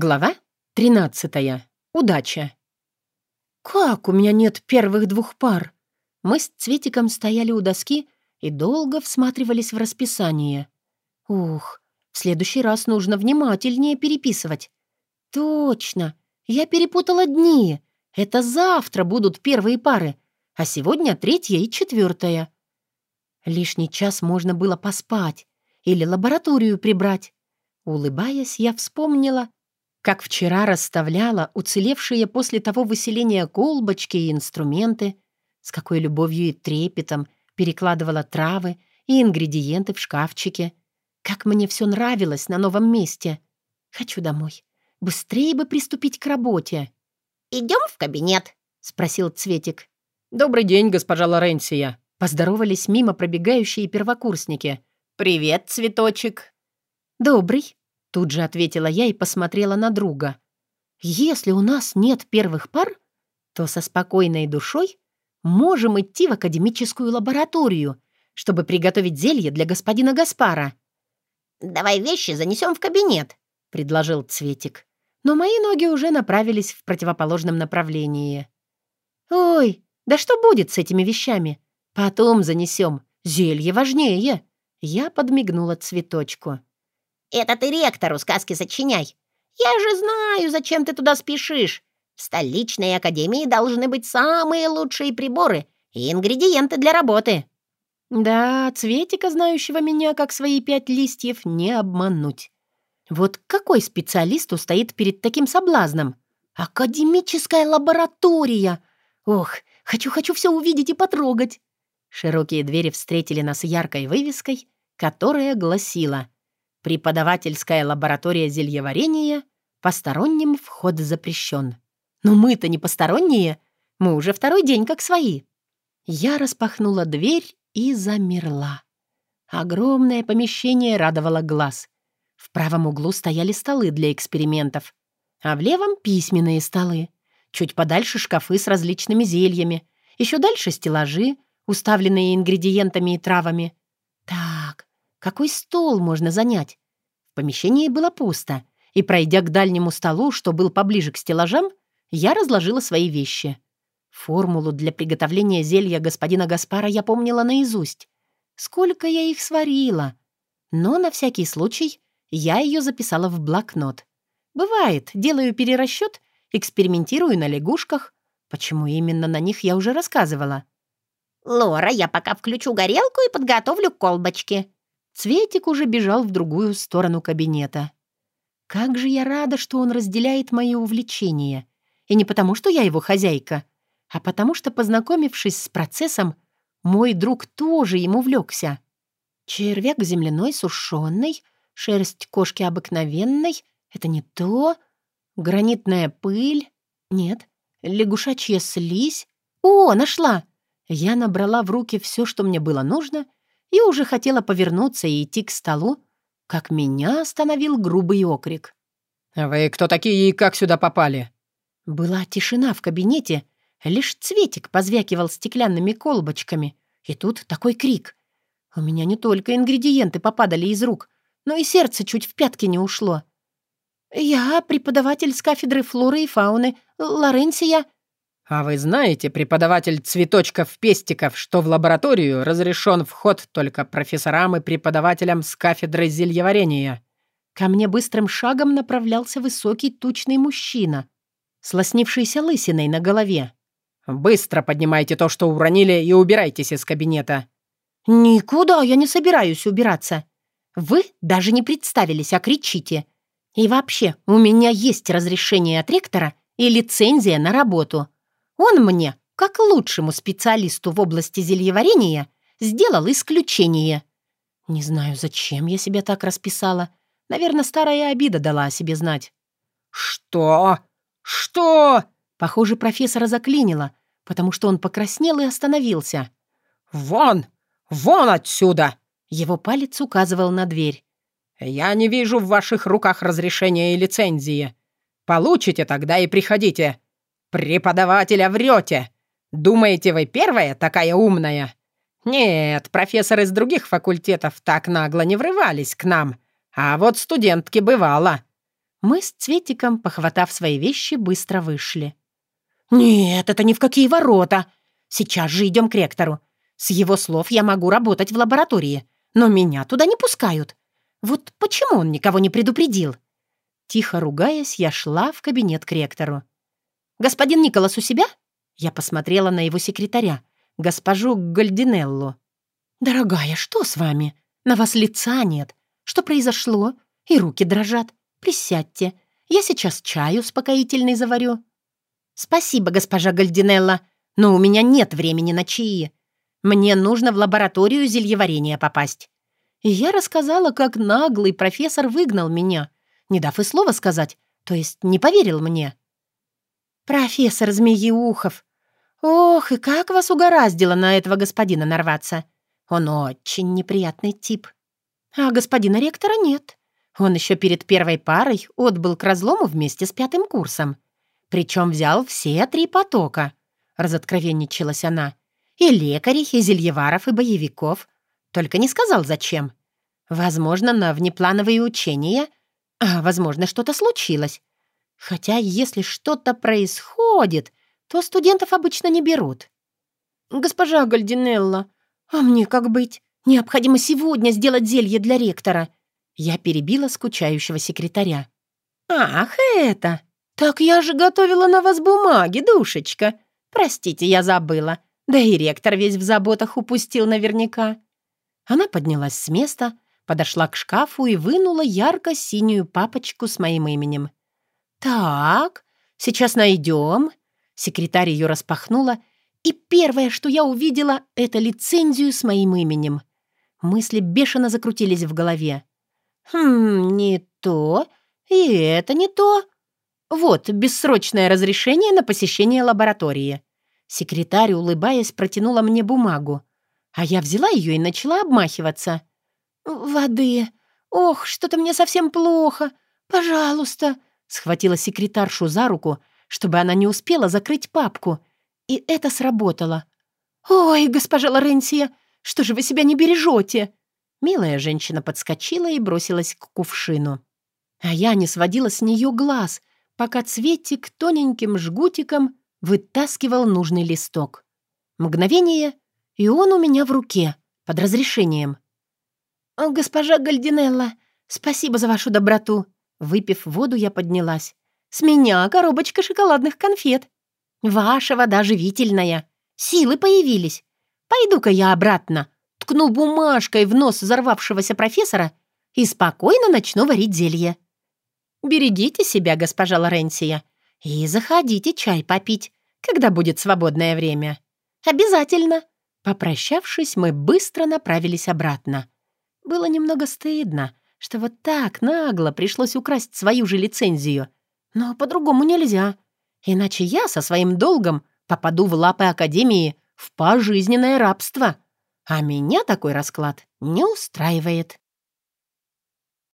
Глава 13. Удача. «Как у меня нет первых двух пар?» Мы с Цветиком стояли у доски и долго всматривались в расписание. Ух, в следующий раз нужно внимательнее переписывать. Точно, я перепутала дни. Это завтра будут первые пары, а сегодня третья и четвертая. Лишний час можно было поспать или лабораторию прибрать. Улыбаясь, я вспомнила, как вчера расставляла уцелевшие после того выселения колбочки и инструменты, с какой любовью и трепетом перекладывала травы и ингредиенты в шкафчике. Как мне все нравилось на новом месте. Хочу домой. Быстрее бы приступить к работе. «Идем в кабинет?» — спросил Цветик. «Добрый день, госпожа Лоренция!» Поздоровались мимо пробегающие первокурсники. «Привет, цветочек!» «Добрый!» Тут же ответила я и посмотрела на друга. «Если у нас нет первых пар, то со спокойной душой можем идти в академическую лабораторию, чтобы приготовить зелье для господина Гаспара». «Давай вещи занесем в кабинет», — предложил Цветик. Но мои ноги уже направились в противоположном направлении. «Ой, да что будет с этими вещами? Потом занесем. Зелье важнее». Я подмигнула цветочку. Это ты ректору сказки сочиняй. Я же знаю, зачем ты туда спешишь. В столичной академии должны быть самые лучшие приборы и ингредиенты для работы». Да, Цветика, знающего меня как свои пять листьев, не обмануть. Вот какой специалист устоит перед таким соблазном? Академическая лаборатория! Ох, хочу-хочу все увидеть и потрогать. Широкие двери встретили нас яркой вывеской, которая гласила Преподавательская лаборатория зельеварения, посторонним вход запрещен. Но мы-то не посторонние, мы уже второй день как свои. Я распахнула дверь и замерла. Огромное помещение радовало глаз. В правом углу стояли столы для экспериментов, а в левом — письменные столы. Чуть подальше шкафы с различными зельями. Еще дальше стеллажи, уставленные ингредиентами и травами. Какой стол можно занять? В помещении было пусто, и, пройдя к дальнему столу, что был поближе к стеллажам, я разложила свои вещи. Формулу для приготовления зелья господина Гаспара я помнила наизусть. Сколько я их сварила! Но на всякий случай я ее записала в блокнот. Бывает, делаю перерасчет, экспериментирую на лягушках. Почему именно на них я уже рассказывала. «Лора, я пока включу горелку и подготовлю колбочки», Цветик уже бежал в другую сторону кабинета. Как же я рада, что он разделяет мои увлечения. И не потому, что я его хозяйка, а потому что, познакомившись с процессом, мой друг тоже ему влекся. Червяк земляной сушеный, шерсть кошки обыкновенной — это не то. Гранитная пыль — нет. Лягушачья слизь — о, нашла! Я набрала в руки все, что мне было нужно — и уже хотела повернуться и идти к столу, как меня остановил грубый окрик. «Вы кто такие и как сюда попали?» Была тишина в кабинете, лишь цветик позвякивал стеклянными колбочками. И тут такой крик. У меня не только ингредиенты попадали из рук, но и сердце чуть в пятки не ушло. «Я преподаватель с кафедры флоры и фауны, Лоренсия», «А вы знаете, преподаватель цветочков-пестиков, что в лабораторию разрешен вход только профессорам и преподавателям с кафедры зельеварения?» Ко мне быстрым шагом направлялся высокий тучный мужчина, слоснившийся лысиной на голове. «Быстро поднимайте то, что уронили, и убирайтесь из кабинета». «Никуда я не собираюсь убираться. Вы даже не представились, а кричите. И вообще, у меня есть разрешение от ректора и лицензия на работу». Он мне, как лучшему специалисту в области зельеварения, сделал исключение. Не знаю, зачем я себя так расписала. Наверное, старая обида дала о себе знать. «Что? Что?» Похоже, профессора заклинило, потому что он покраснел и остановился. «Вон! Вон отсюда!» Его палец указывал на дверь. «Я не вижу в ваших руках разрешения и лицензии. Получите тогда и приходите. «Преподавателя врете! Думаете, вы первая такая умная?» «Нет, профессоры из других факультетов так нагло не врывались к нам, а вот студентки бывало. Мы с Цветиком, похватав свои вещи, быстро вышли. «Нет, это ни в какие ворота! Сейчас же идем к ректору. С его слов я могу работать в лаборатории, но меня туда не пускают. Вот почему он никого не предупредил?» Тихо ругаясь, я шла в кабинет к ректору. «Господин Николас у себя?» Я посмотрела на его секретаря, госпожу Гальдинеллу. «Дорогая, что с вами? На вас лица нет. Что произошло? И руки дрожат. Присядьте. Я сейчас чай успокоительный заварю». «Спасибо, госпожа Гальдинелла, но у меня нет времени на чаи. Мне нужно в лабораторию зельеварения попасть». И я рассказала, как наглый профессор выгнал меня, не дав и слова сказать, то есть не поверил мне. «Профессор Змееухов, ох, и как вас угораздило на этого господина нарваться. Он очень неприятный тип. А господина ректора нет. Он еще перед первой парой отбыл к разлому вместе с пятым курсом. Причем взял все три потока. Разоткровенничалась она. И лекарей, и зельеваров, и боевиков. Только не сказал, зачем. Возможно, на внеплановые учения, а, возможно, что-то случилось. Хотя, если что-то происходит, то студентов обычно не берут. «Госпожа Гальдинелла, а мне как быть? Необходимо сегодня сделать зелье для ректора». Я перебила скучающего секретаря. «Ах, это! Так я же готовила на вас бумаги, душечка. Простите, я забыла. Да и ректор весь в заботах упустил наверняка». Она поднялась с места, подошла к шкафу и вынула ярко-синюю папочку с моим именем. «Так, сейчас найдем». Секретарь ее распахнула, и первое, что я увидела, это лицензию с моим именем. Мысли бешено закрутились в голове. «Хм, не то, и это не то». «Вот, бессрочное разрешение на посещение лаборатории». Секретарь, улыбаясь, протянула мне бумагу. А я взяла ее и начала обмахиваться. «Воды! Ох, что-то мне совсем плохо! Пожалуйста!» Схватила секретаршу за руку, чтобы она не успела закрыть папку. И это сработало. «Ой, госпожа Лоренсия, что же вы себя не бережете?» Милая женщина подскочила и бросилась к кувшину. А я не сводила с нее глаз, пока цветик тоненьким жгутиком вытаскивал нужный листок. Мгновение, и он у меня в руке, под разрешением. «Госпожа Гальдинелла, спасибо за вашу доброту!» Выпив воду, я поднялась. «С меня коробочка шоколадных конфет. Ваша вода живительная. Силы появились. Пойду-ка я обратно, ткну бумажкой в нос взорвавшегося профессора и спокойно начну варить зелье. Берегите себя, госпожа Лоренсия, и заходите чай попить, когда будет свободное время. Обязательно!» Попрощавшись, мы быстро направились обратно. Было немного стыдно, что вот так нагло пришлось украсть свою же лицензию. Но по-другому нельзя. Иначе я со своим долгом попаду в лапы Академии в пожизненное рабство. А меня такой расклад не устраивает.